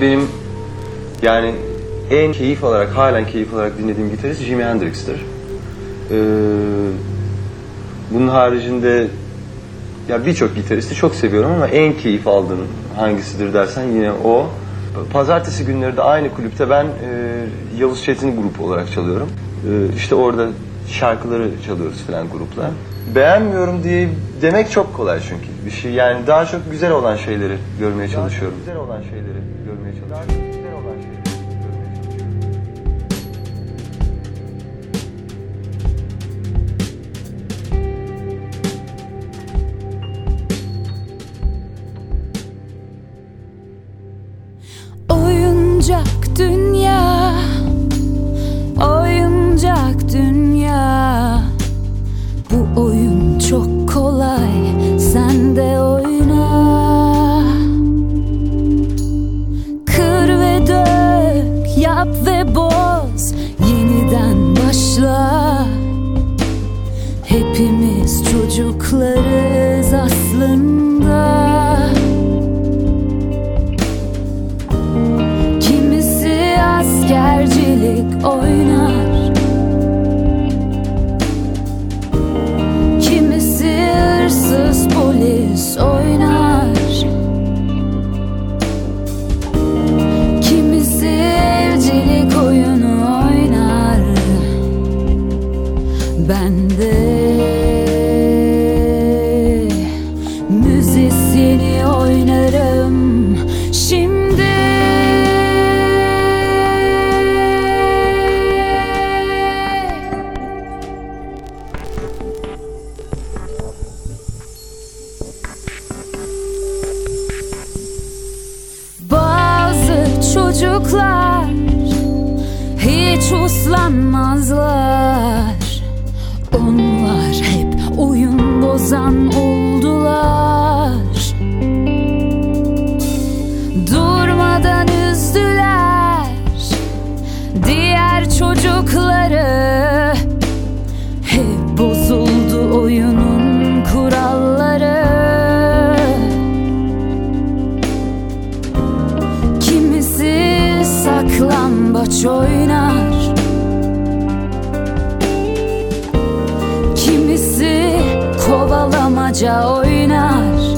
Benim yani en keyif alarak, halen keyif alarak dinlediğim gitarist Jimi Hendrix'tir. Ee, bunun haricinde ya birçok gitaristi çok seviyorum ama en keyif aldığım hangisidir dersen yine o. Pazartesi günleri de aynı kulüpte ben e, Yavuz Çetin grup olarak çalıyorum. E, işte orada şarkıları çalıyoruz falan grupla. Beğenmiyorum diye demek çok kolay çünkü bir şey. Yani daha çok güzel olan şeyleri görmeye çalışıyorum. Güzel olan şeyleri görmeye çalışıyorum. Güzel olan şeyleri görmeye çalışıyorum. Oyuncak Hepimiz çocuklarız aslında müzisyeni oynarım. Şimdi Bazı çocuklar hiç uslanmazlar. Onlar hep oyun bozan oldular saklambaç oynar. Kimisi kovalamaca oynar.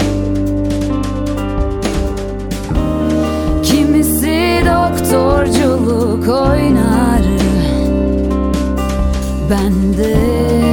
Kimisi doktorculuk oynar. Ben de